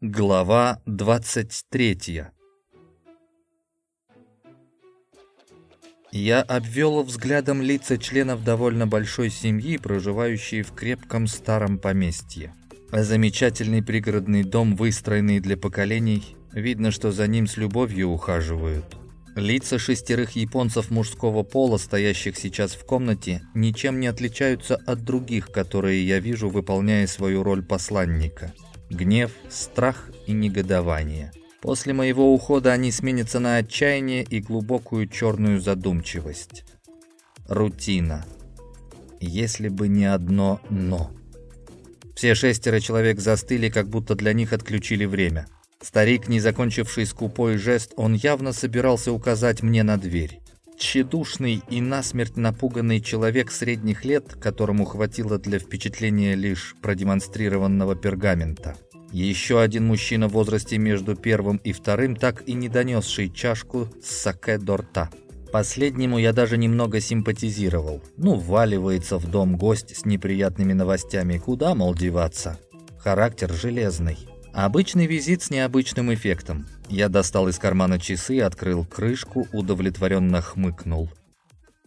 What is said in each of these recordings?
Глава 23 Я обвел взглядом лица членов довольно большой семьи, проживающие в крепком старом поместье. Замечательный пригородный дом, выстроенный для поколений, видно, что за ним с любовью ухаживают. Лица шестерых японцев мужского пола, стоящих сейчас в комнате, ничем не отличаются от других, которые я вижу, выполняя свою роль посланника – гнев, страх и негодование. После моего ухода они сменятся на отчаяние и глубокую черную задумчивость. Рутина. Если бы не одно «но». Все шестеро человек застыли, как будто для них отключили время. Старик, не закончивший скупой жест, он явно собирался указать мне на дверь. Тщедушный и насмерть напуганный человек средних лет, которому хватило для впечатления лишь продемонстрированного пергамента. Еще один мужчина в возрасте между первым и вторым, так и не донесший чашку с саке до. Последнему я даже немного симпатизировал. Ну, вваливается в дом гость с неприятными новостями. Куда, мол, деваться? Характер железный. Обычный визит с необычным эффектом. Я достал из кармана часы, открыл крышку, удовлетворенно хмыкнул.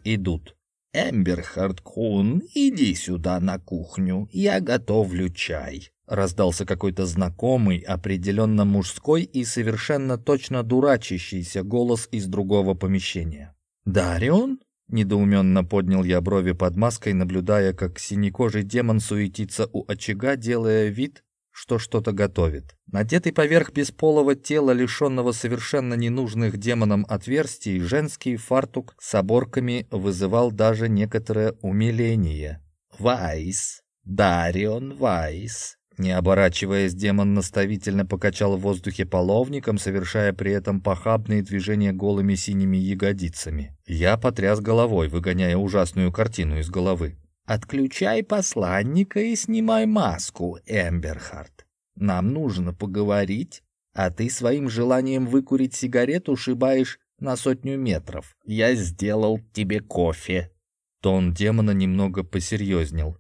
Идут. «Эмберхард Кун, иди сюда на кухню, я готовлю чай». Раздался какой-то знакомый, определенно мужской и совершенно точно дурачащийся голос из другого помещения. «Дарион?» — недоуменно поднял я брови под маской, наблюдая, как синекожий демон суетится у очага, делая вид, что что-то готовит. Надетый поверх бесполого тела, лишенного совершенно ненужных демонам отверстий, женский фартук с оборками вызывал даже некоторое умиление. «Вайс! Дарион Вайс!» Не оборачиваясь, демон наставительно покачал в воздухе половником, совершая при этом похабные движения голыми синими ягодицами. Я потряс головой, выгоняя ужасную картину из головы. Отключай посланника и снимай маску, Эмберхард. Нам нужно поговорить, а ты своим желанием выкурить сигарету шибаешь на сотню метров. Я сделал тебе кофе». Тон демона немного посерьезнел.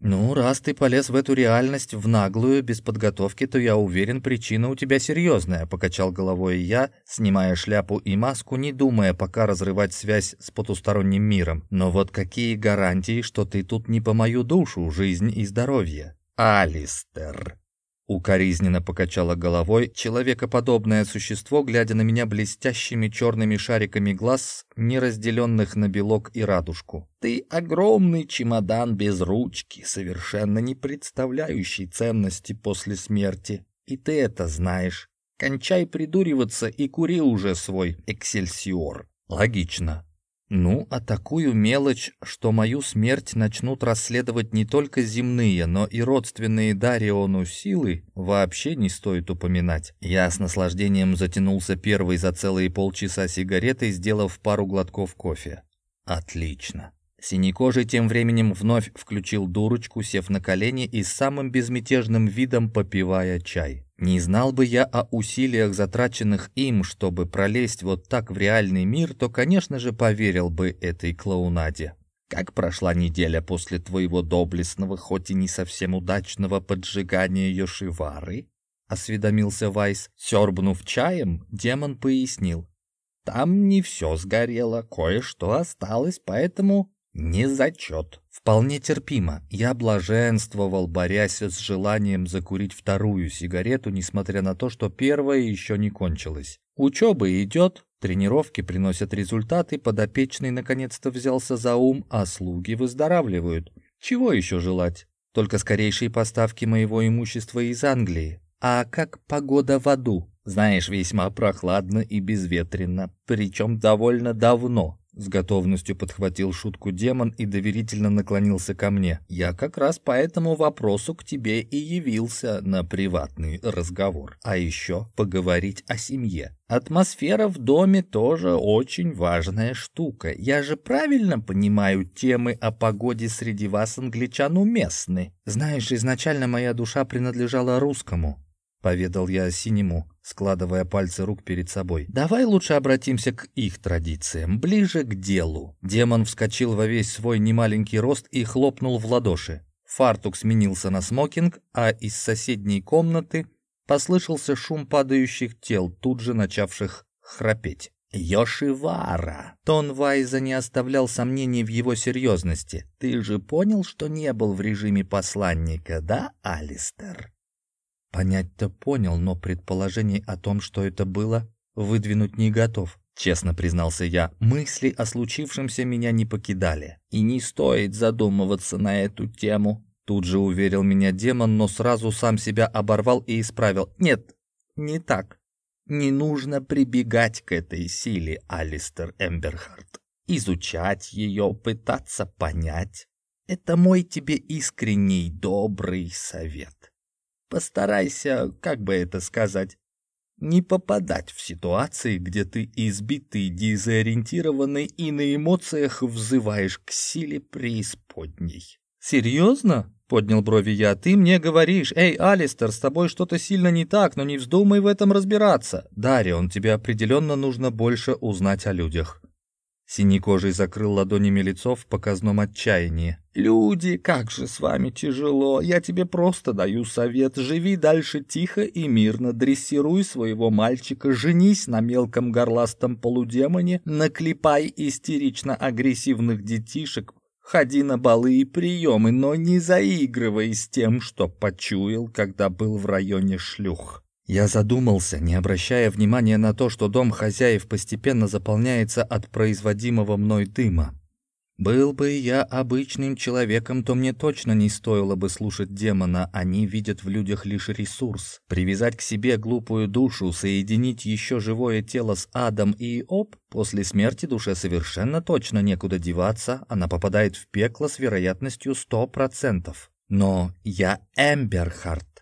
«Ну, раз ты полез в эту реальность в наглую, без подготовки, то я уверен, причина у тебя серьезная», — покачал головой я, снимая шляпу и маску, не думая пока разрывать связь с потусторонним миром. «Но вот какие гарантии, что ты тут не по мою душу, жизнь и здоровье?» «Алистер», Укоризненно покачала головой человекоподобное существо, глядя на меня блестящими черными шариками глаз, не разделенных на белок и радужку. «Ты огромный чемодан без ручки, совершенно не представляющий ценности после смерти. И ты это знаешь. Кончай придуриваться и кури уже свой эксельсиор». «Логично. Ну, а такую мелочь, что мою смерть начнут расследовать не только земные, но и родственные Дариону силы, вообще не стоит упоминать. Я с наслаждением затянулся первой за целые полчаса сигаретой, сделав пару глотков кофе. Отлично. Синекожий тем временем вновь включил дурочку, сев на колени и самым безмятежным видом попивая чай. Не знал бы я о усилиях, затраченных им, чтобы пролезть вот так в реальный мир, то, конечно же, поверил бы этой клоунаде. Как прошла неделя после твоего доблестного, хоть и не совсем удачного поджигания Йошивары? Осведомился Вайс. Сёрбнув чаем, демон пояснил. Там не все сгорело, кое-что осталось, поэтому не зачет. Вполне терпимо. Я блаженствовал, борясь с желанием закурить вторую сигарету, несмотря на то, что первая еще не кончилась. Учеба идет, тренировки приносят результаты, подопечный наконец-то взялся за ум, а слуги выздоравливают. Чего еще желать? Только скорейшие поставки моего имущества из Англии. А как погода в аду? Знаешь, весьма прохладно и безветренно, причем довольно давно. С готовностью подхватил шутку демон и доверительно наклонился ко мне. «Я как раз по этому вопросу к тебе и явился на приватный разговор. А еще поговорить о семье. Атмосфера в доме тоже очень важная штука. Я же правильно понимаю, темы о погоде среди вас, англичан, уместны. Знаешь, изначально моя душа принадлежала русскому поведал я синему, складывая пальцы рук перед собой. Давай лучше обратимся к их традициям, ближе к делу. Демон вскочил во весь свой немаленький рост и хлопнул в ладоши. Фартук сменился на смокинг, а из соседней комнаты послышался шум падающих тел, тут же начавших храпеть. Йошивара. Тон Вайза не оставлял сомнений в его серьезности. Ты же понял, что не был в режиме посланника, да, Алистер? Понять-то понял, но предположений о том, что это было, выдвинуть не готов. Честно признался я, мысли о случившемся меня не покидали. И не стоит задумываться на эту тему. Тут же уверил меня демон, но сразу сам себя оборвал и исправил. Нет, не так. Не нужно прибегать к этой силе, Алистер Эмберхарт. Изучать ее, пытаться понять. Это мой тебе искренний добрый совет. Постарайся, как бы это сказать, не попадать в ситуации, где ты избитый, дезориентированный и на эмоциях взываешь к силе преисподней. «Серьезно?» — поднял брови я. «Ты мне говоришь, эй, Алистер, с тобой что-то сильно не так, но не вздумай в этом разбираться. Дарион, тебе определенно нужно больше узнать о людях». Синекожий закрыл ладонями лицо в показном отчаянии. «Люди, как же с вами тяжело! Я тебе просто даю совет. Живи дальше тихо и мирно, дрессируй своего мальчика, женись на мелком горластом полудемоне, наклепай истерично агрессивных детишек, Ходи на балы и приемы, но не заигрывай с тем, что почуял, когда был в районе шлюх. Я задумался, не обращая внимания на то, что дом хозяев постепенно заполняется от производимого мной дыма. Был бы я обычным человеком, то мне точно не стоило бы слушать демона, они видят в людях лишь ресурс. Привязать к себе глупую душу, соединить еще живое тело с адом и оп, после смерти душе совершенно точно некуда деваться, она попадает в пекло с вероятностью сто процентов. Но я Эмберхарт.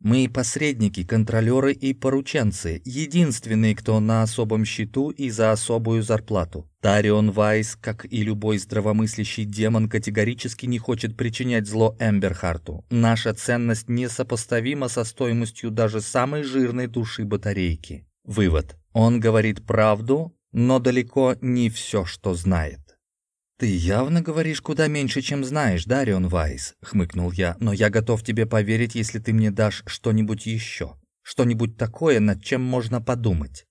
Мы посредники, контролеры и порученцы, единственные, кто на особом счету и за особую зарплату. Тарион Вайс, как и любой здравомыслящий демон, категорически не хочет причинять зло Эмберхарту. Наша ценность несопоставима со стоимостью даже самой жирной души батарейки. Вывод. Он говорит правду, но далеко не все, что знает. «Ты явно говоришь куда меньше, чем знаешь, Дарион Вайс», — хмыкнул я, «но я готов тебе поверить, если ты мне дашь что-нибудь еще, что-нибудь такое, над чем можно подумать,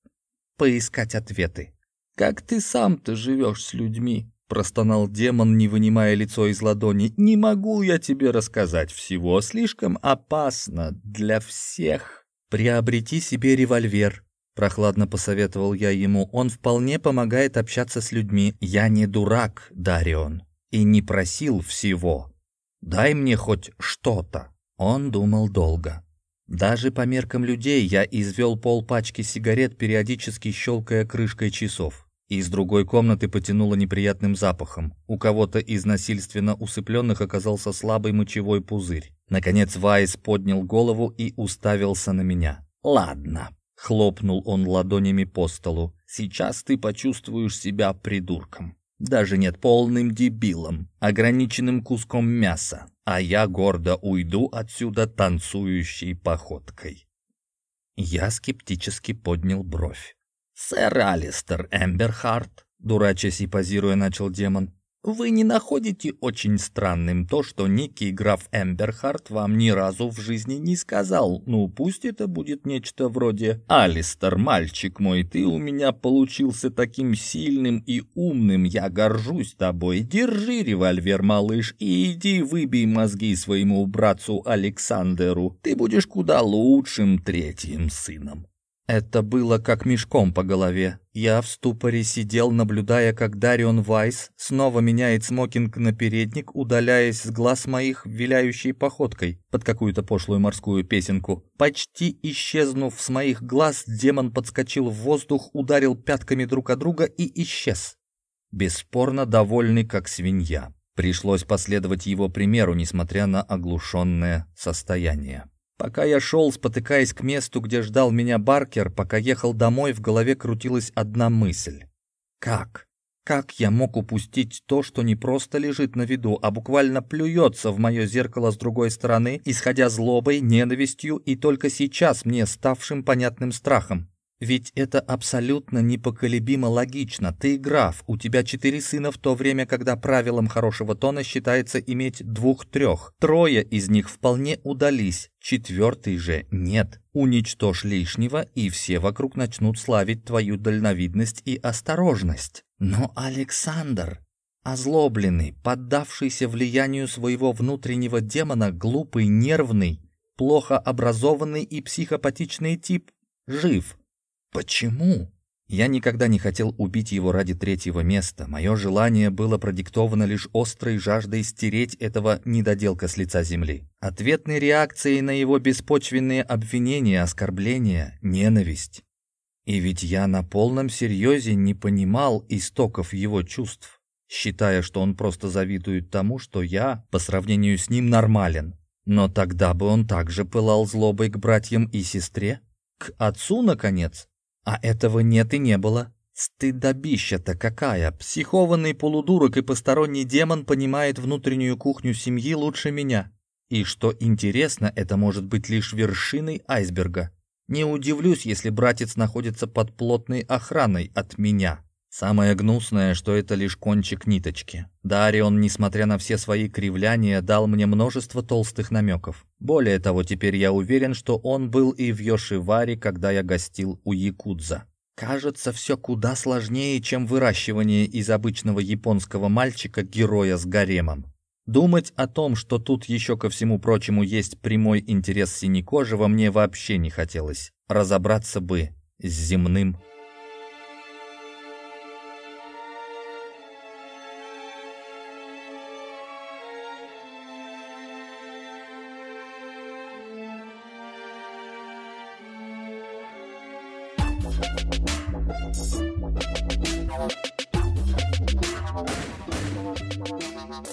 поискать ответы». «Как ты сам-то живешь с людьми?» — простонал демон, не вынимая лицо из ладони. «Не могу я тебе рассказать всего, слишком опасно для всех». «Приобрети себе револьвер», Прохладно посоветовал я ему. Он вполне помогает общаться с людьми. Я не дурак, Дарион, и не просил всего. Дай мне хоть что-то. Он думал долго. Даже по меркам людей я извел полпачки сигарет, периодически щелкая крышкой часов. Из другой комнаты потянуло неприятным запахом. У кого-то из насильственно усыпленных оказался слабый мочевой пузырь. Наконец Вайс поднял голову и уставился на меня. «Ладно, Хлопнул он ладонями по столу. «Сейчас ты почувствуешь себя придурком. Даже нет полным дебилом, ограниченным куском мяса, а я гордо уйду отсюда танцующей походкой». Я скептически поднял бровь. «Сэр Алистер Эмберхарт», дурачась и позируя, начал демон, вы не находите очень странным то, что некий граф Эмберхарт вам ни разу в жизни не сказал? Ну, пусть это будет нечто вроде «Алистер, мальчик мой, ты у меня получился таким сильным и умным, я горжусь тобой. Держи револьвер, малыш, и иди выбей мозги своему братцу Александеру. Ты будешь куда лучшим третьим сыном». Это было как мешком по голове. Я в ступоре сидел, наблюдая, как Дарион Вайс снова меняет смокинг на передник, удаляясь с глаз моих виляющей походкой под какую-то пошлую морскую песенку. Почти исчезнув с моих глаз, демон подскочил в воздух, ударил пятками друг о друга и исчез. Бесспорно довольный, как свинья. Пришлось последовать его примеру, несмотря на оглушенное состояние. Пока я шел, спотыкаясь к месту, где ждал меня Баркер, пока ехал домой, в голове крутилась одна мысль. Как? Как я мог упустить то, что не просто лежит на виду, а буквально плюется в мое зеркало с другой стороны, исходя злобой, ненавистью и только сейчас мне ставшим понятным страхом? Ведь это абсолютно непоколебимо логично. Ты граф, у тебя четыре сына в то время, когда правилом хорошего тона считается иметь двух-трех. Трое из них вполне удались, четвертый же нет. Уничтожь лишнего, и все вокруг начнут славить твою дальновидность и осторожность. Но Александр, озлобленный, поддавшийся влиянию своего внутреннего демона, глупый, нервный, плохо образованный и психопатичный тип, жив. Почему? Я никогда не хотел убить его ради третьего места. Мое желание было продиктовано лишь острой жаждой стереть этого недоделка с лица земли. Ответной реакцией на его беспочвенные обвинения, оскорбления, ненависть. И ведь я на полном серьезе не понимал истоков его чувств, считая, что он просто завидует тому, что я, по сравнению с ним, нормален. Но тогда бы он также пылал злобой к братьям и сестре? К отцу, наконец? А этого нет и не было. Стыдобища-то какая! Психованный полудурок и посторонний демон понимает внутреннюю кухню семьи лучше меня. И что интересно, это может быть лишь вершиной айсберга. Не удивлюсь, если братец находится под плотной охраной от меня. Самое гнусное, что это лишь кончик ниточки. Дарион, несмотря на все свои кривляния, дал мне множество толстых намеков. Более того, теперь я уверен, что он был и в Йошиваре, когда я гостил у Якудза. Кажется, все куда сложнее, чем выращивание из обычного японского мальчика героя с гаремом. Думать о том, что тут еще ко всему прочему есть прямой интерес синекожего, мне вообще не хотелось. Разобраться бы с земным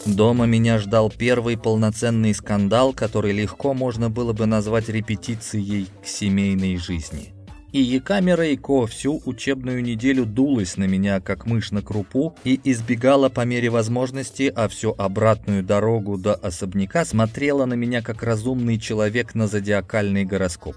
Дома меня ждал первый полноценный скандал, который легко можно было бы назвать репетицией к семейной жизни. И Екамера Ико всю учебную неделю дулась на меня, как мышь на крупу, и избегала по мере возможности, а всю обратную дорогу до особняка смотрела на меня, как разумный человек на зодиакальный гороскоп.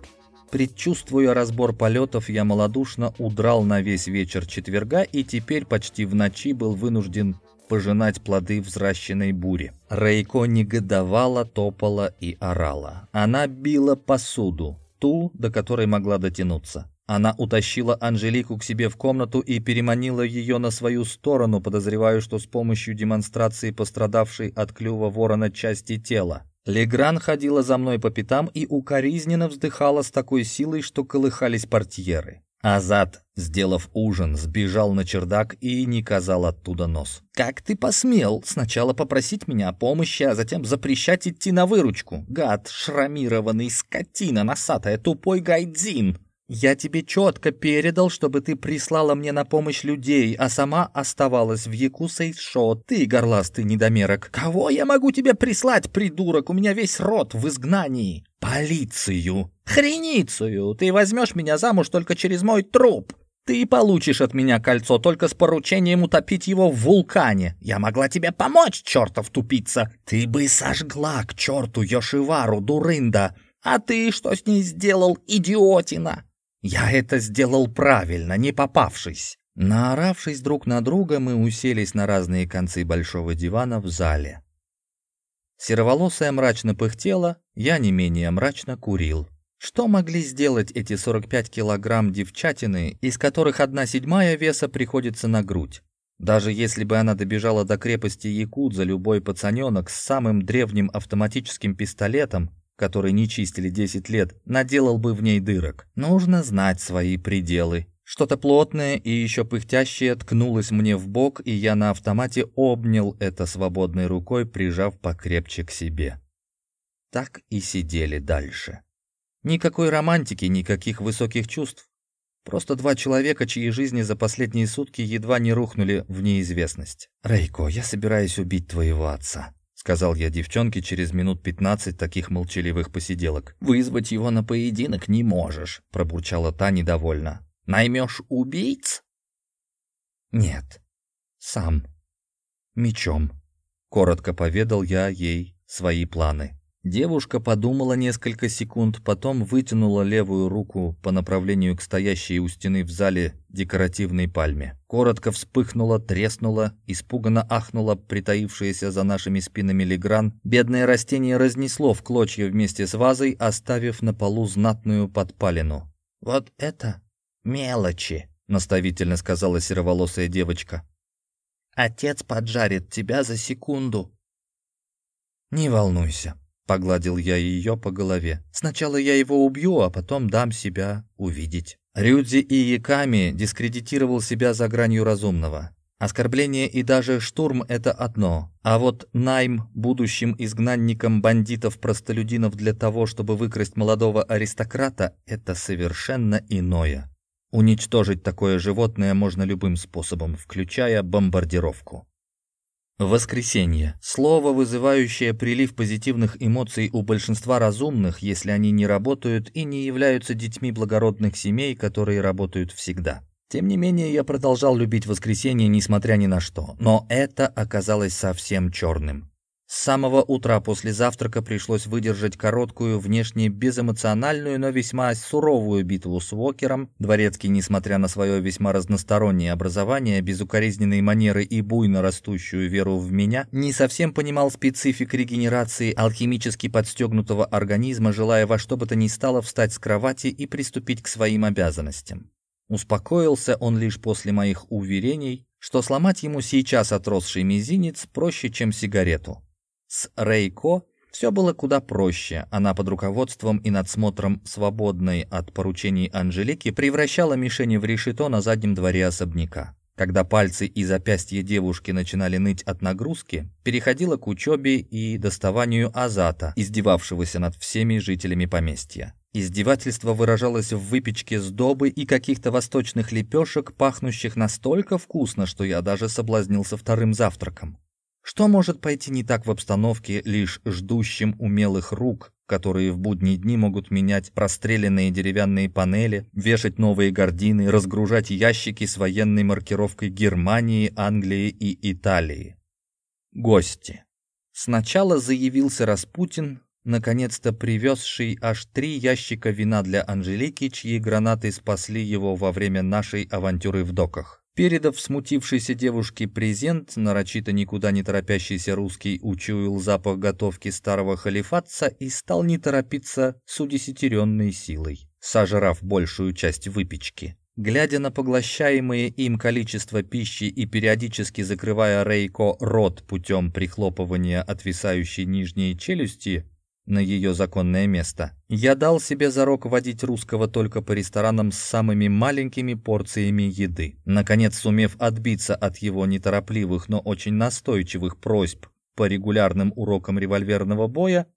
Предчувствуя разбор полетов, я малодушно удрал на весь вечер четверга и теперь почти в ночи был вынужден пожинать плоды взращенной бури. Рейко негодовала, топала и орала. Она била посуду, ту, до которой могла дотянуться. Она утащила Анжелику к себе в комнату и переманила ее на свою сторону, подозревая, что с помощью демонстрации пострадавшей от клюва ворона части тела. Легран ходила за мной по пятам и укоризненно вздыхала с такой силой, что колыхались портьеры. Азат, сделав ужин, сбежал на чердак и не казал оттуда нос. «Как ты посмел сначала попросить меня о помощи, а затем запрещать идти на выручку? Гад, шрамированный скотина, носатая, тупой гайдзин!» «Я тебе четко передал, чтобы ты прислала мне на помощь людей, а сама оставалась в Якусейшо. Ты, горластый недомерок. Кого я могу тебе прислать, придурок? У меня весь род в изгнании. Полицию. Хреницию. Ты возьмешь меня замуж только через мой труп. Ты получишь от меня кольцо только с поручением утопить его в вулкане. Я могла тебе помочь, чертов тупица. Ты бы сожгла к черту Йошивару, дурында. А ты что с ней сделал, идиотина?» Я это сделал правильно, не попавшись. Наоравшись друг на друга, мы уселись на разные концы большого дивана в зале. Сероволосая мрачно пыхтела, я не менее мрачно курил. Что могли сделать эти 45 килограмм девчатины, из которых одна седьмая веса приходится на грудь? Даже если бы она добежала до крепости Якудза, любой пацаненок с самым древним автоматическим пистолетом который не чистили 10 лет, наделал бы в ней дырок. Нужно знать свои пределы. Что-то плотное и еще пыхтящее ткнулось мне в бок, и я на автомате обнял это свободной рукой, прижав покрепче к себе. Так и сидели дальше. Никакой романтики, никаких высоких чувств. Просто два человека, чьи жизни за последние сутки едва не рухнули в неизвестность. «Рейко, я собираюсь убить твоего отца», сказал я девчонке через минут пятнадцать таких молчаливых посиделок. «Вызвать его на поединок не можешь», — пробурчала та недовольно. «Наймешь убийц?» «Нет, сам. Мечом», — коротко поведал я ей свои планы. Девушка подумала несколько секунд, потом вытянула левую руку по направлению к стоящей у стены в зале декоративной пальме. Коротко вспыхнула, треснула, испуганно ахнула притаившаяся за нашими спинами Легран. Бедное растение разнесло в клочья вместе с вазой, оставив на полу знатную подпалину. «Вот это мелочи!» — наставительно сказала сероволосая девочка. «Отец поджарит тебя за секунду». «Не волнуйся», Погладил я ее по голове. Сначала я его убью, а потом дам себя увидеть. Рюдзи и Яками дискредитировал себя за гранью разумного. Оскорбление и даже штурм — это одно. А вот найм будущим изгнанникам бандитов-простолюдинов для того, чтобы выкрасть молодого аристократа — это совершенно иное. Уничтожить такое животное можно любым способом, включая бомбардировку. Воскресенье. Слово, вызывающее прилив позитивных эмоций у большинства разумных, если они не работают и не являются детьми благородных семей, которые работают всегда. Тем не менее, я продолжал любить воскресенье, несмотря ни на что. Но это оказалось совсем черным. С самого утра после завтрака пришлось выдержать короткую, внешне безэмоциональную, но весьма суровую битву с Вокером. Дворецкий, несмотря на свое весьма разностороннее образование, безукоризненные манеры и буйно растущую веру в меня, не совсем понимал специфик регенерации алхимически подстегнутого организма, желая во что бы то ни стало встать с кровати и приступить к своим обязанностям. Успокоился он лишь после моих уверений, что сломать ему сейчас отросший мизинец проще, чем сигарету. С Рейко все было куда проще. Она под руководством и надсмотром свободной от поручений Анжелики превращала мишени в решето на заднем дворе особняка. Когда пальцы и запястья девушки начинали ныть от нагрузки, переходила к учебе и доставанию азата, издевавшегося над всеми жителями поместья. Издевательство выражалось в выпечке сдобы и каких-то восточных лепешек, пахнущих настолько вкусно, что я даже соблазнился вторым завтраком. Что может пойти не так в обстановке, лишь ждущим умелых рук, которые в будние дни могут менять простреленные деревянные панели, вешать новые гардины, разгружать ящики с военной маркировкой Германии, Англии и Италии? Гости. Сначала заявился Распутин, наконец-то привезший аж три ящика вина для Анжелики, чьи гранаты спасли его во время нашей авантюры в доках. Передав смутившейся девушке презент, нарочито никуда не торопящийся русский учуял запах готовки старого халифатца и стал не торопиться с удесятеренной силой, сожрав большую часть выпечки. Глядя на поглощаемое им количество пищи и периодически закрывая Рейко рот путем прихлопывания отвисающей нижней челюсти, на ее законное место. Я дал себе зарок водить русского только по ресторанам с самыми маленькими порциями еды. Наконец, сумев отбиться от его неторопливых, но очень настойчивых просьб по регулярным урокам револьверного боя,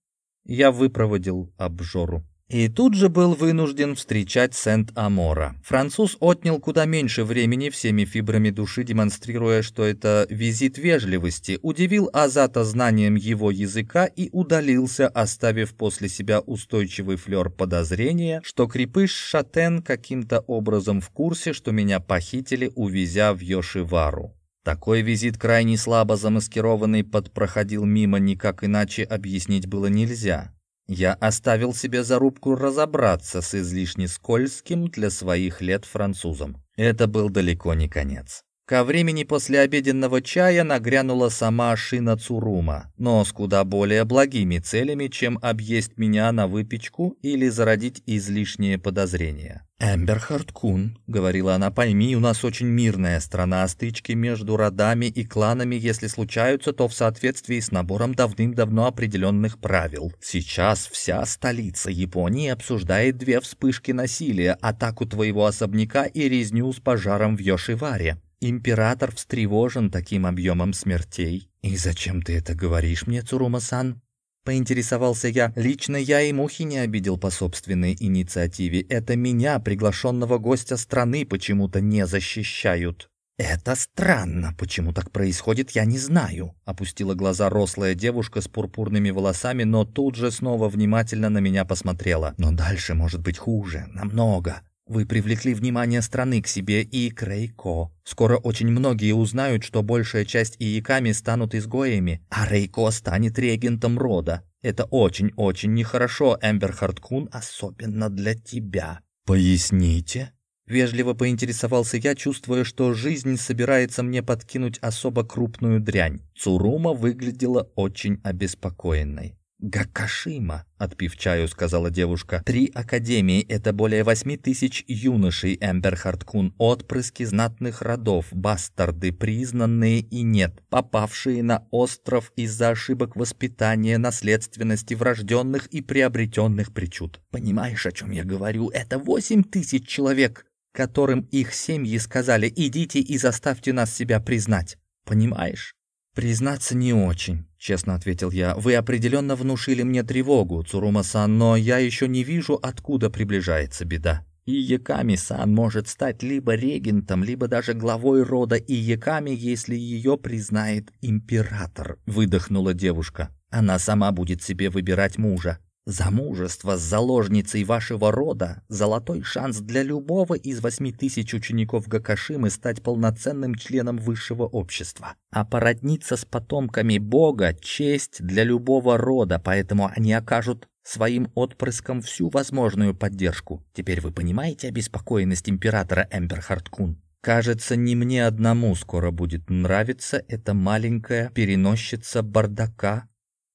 я выпроводил обжору. И тут же был вынужден встречать Сент-Амора. Француз отнял куда меньше времени всеми фибрами души, демонстрируя, что это визит вежливости, удивил Азата знанием его языка и удалился, оставив после себя устойчивый флер подозрения, что крепыш Шатен каким-то образом в курсе, что меня похитили, увезя в Йошивару. Такой визит крайне слабо замаскированный под проходил мимо, никак иначе объяснить было нельзя. Я оставил себе зарубку разобраться с излишне скользким для своих лет французом. Это был далеко не конец. Ко времени после обеденного чая нагрянула сама Шина Цурума, но с куда более благими целями, чем объесть меня на выпечку или зародить излишние подозрения. «Эмберхард Кун», — говорила она, — «пойми, у нас очень мирная страна, стычки между родами и кланами, если случаются, то в соответствии с набором давным-давно определенных правил. Сейчас вся столица Японии обсуждает две вспышки насилия, атаку твоего особняка и резню с пожаром в Йошиваре. Император встревожен таким объемом смертей. И зачем ты это говоришь мне, Цурума-сан? Поинтересовался я. Лично я и мухи не обидел по собственной инициативе. Это меня, приглашенного гостя страны, почему-то не защищают. «Это странно. Почему так происходит, я не знаю», — опустила глаза рослая девушка с пурпурными волосами, но тут же снова внимательно на меня посмотрела. «Но дальше может быть хуже. Намного. Вы привлекли внимание страны к себе и к Рейко. Скоро очень многие узнают, что большая часть Ияками станут изгоями, а Рейко станет регентом рода. Это очень-очень нехорошо, Эмберхард Кун, особенно для тебя. Поясните? Вежливо поинтересовался я, чувствуя, что жизнь собирается мне подкинуть особо крупную дрянь. Цурума выглядела очень обеспокоенной. «Гакашима», — отпив чаю, сказала девушка. «Три академии — это более восьми тысяч юношей, Эмбер Харткун, отпрыски знатных родов, бастарды, признанные и нет, попавшие на остров из-за ошибок воспитания, наследственности, врожденных и приобретенных причуд. Понимаешь, о чем я говорю? Это восемь тысяч человек, которым их семьи сказали «идите и заставьте нас себя признать». Понимаешь? «Признаться, не очень», — честно ответил я. «Вы определенно внушили мне тревогу, Цурума-сан, но я еще не вижу, откуда приближается беда. Иеками-сан может стать либо регентом, либо даже главой рода Иеками, если ее признает император», — выдохнула девушка. «Она сама будет себе выбирать мужа. Замужество с заложницей вашего рода – золотой шанс для любого из восьми тысяч учеников Гакашимы стать полноценным членом высшего общества. А породниться с потомками Бога – честь для любого рода, поэтому они окажут своим отпрыскам всю возможную поддержку. Теперь вы понимаете обеспокоенность императора Эмберхард-кун? Кажется, не мне одному скоро будет нравиться эта маленькая переносчица бардака,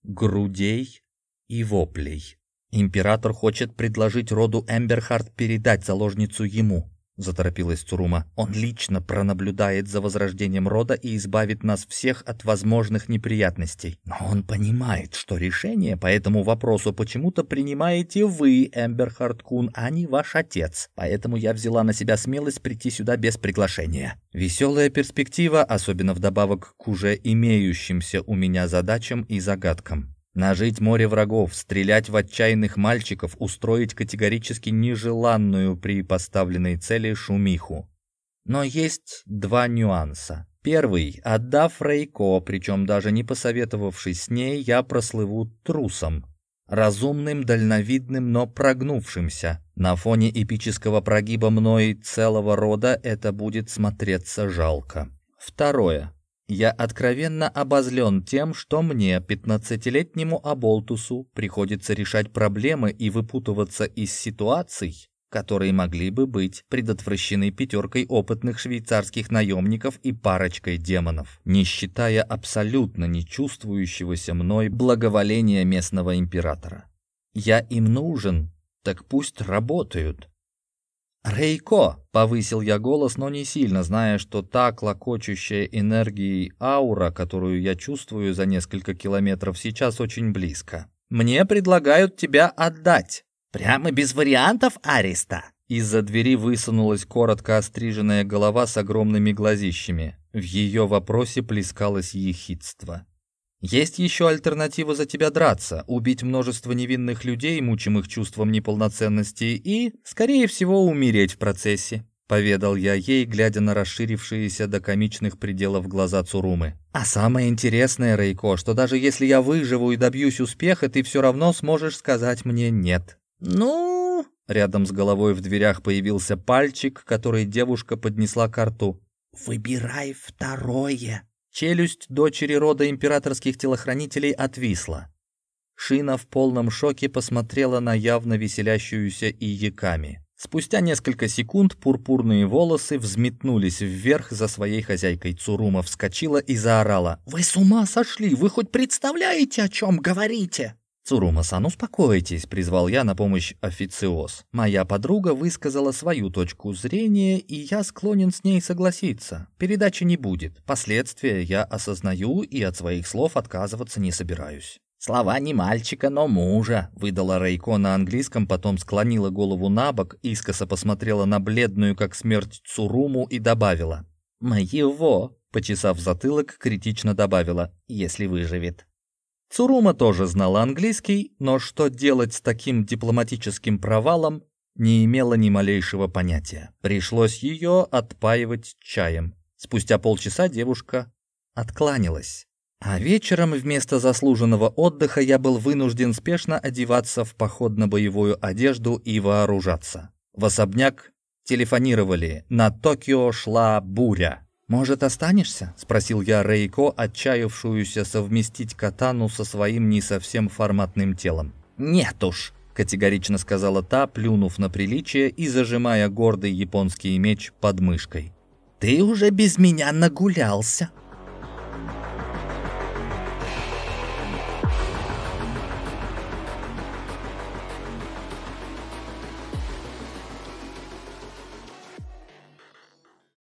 грудей, и воплей. Император хочет предложить роду Эмберхард передать заложницу ему, заторопилась Цурума. Он лично пронаблюдает за возрождением рода и избавит нас всех от возможных неприятностей. Но он понимает, что решение по этому вопросу почему-то принимаете вы, Эмберхард Кун, а не ваш отец. Поэтому я взяла на себя смелость прийти сюда без приглашения. Веселая перспектива, особенно вдобавок к уже имеющимся у меня задачам и загадкам. Нажить море врагов, стрелять в отчаянных мальчиков, устроить категорически нежеланную при поставленной цели шумиху. Но есть два нюанса. Первый. Отдав Рейко, причем даже не посоветовавшись с ней, я прослыву трусом. Разумным, дальновидным, но прогнувшимся. На фоне эпического прогиба мной целого рода это будет смотреться жалко. Второе. Я откровенно обозлен тем, что мне, пятнадцатилетнему оболтусу, приходится решать проблемы и выпутываться из ситуаций, которые могли бы быть предотвращены пятеркой опытных швейцарских наемников и парочкой демонов, не считая абсолютно не чувствующегося мной благоволения местного императора. Я им нужен, так пусть работают. «Рейко!» — повысил я голос, но не сильно, зная, что та клокочущая энергией аура, которую я чувствую за несколько километров, сейчас очень близко. «Мне предлагают тебя отдать!» «Прямо без вариантов, Ариста!» Из-за двери высунулась коротко остриженная голова с огромными глазищами. В ее вопросе плескалось ехидство. Есть еще альтернатива за тебя драться, убить множество невинных людей, мучимых чувством неполноценности, и, скорее всего, умереть в процессе», — поведал я ей, глядя на расширившиеся до комичных пределов глаза Цурумы. «А самое интересное, Рейко, что даже если я выживу и добьюсь успеха, ты все равно сможешь сказать мне «нет». «Ну...» Рядом с головой в дверях появился пальчик, который девушка поднесла к рту. «Выбирай второе», Челюсть дочери рода императорских телохранителей отвисла. Шина в полном шоке посмотрела на явно веселящуюся Иеками. Спустя несколько секунд пурпурные волосы взметнулись вверх за своей хозяйкой. Цурума вскочила и заорала. «Вы с ума сошли! Вы хоть представляете, о чем говорите?» «Цурума-сан, успокойтесь», — призвал я на помощь официоз. «Моя подруга высказала свою точку зрения, и я склонен с ней согласиться. Передачи не будет. Последствия я осознаю и от своих слов отказываться не собираюсь». «Слова не мальчика, но мужа», — выдала Рейко на английском, потом склонила голову на бок, искоса посмотрела на бледную, как смерть, Цуруму и добавила. «Моего», — почесав затылок, критично добавила, «если выживет». Цурума тоже знала английский, но что делать с таким дипломатическим провалом, не имела ни малейшего понятия. Пришлось ее отпаивать чаем. Спустя полчаса девушка откланялась. А вечером вместо заслуженного отдыха я был вынужден спешно одеваться в походно-боевую одежду и вооружаться. В особняк Телефонировали. На Токио шла буря. «Может, останешься?» — спросил я Рейко, отчаявшуюся совместить катану со своим не совсем форматным телом. «Нет уж», — категорично сказала та, плюнув на приличие и зажимая гордый японский меч под мышкой. «Ты уже без меня нагулялся».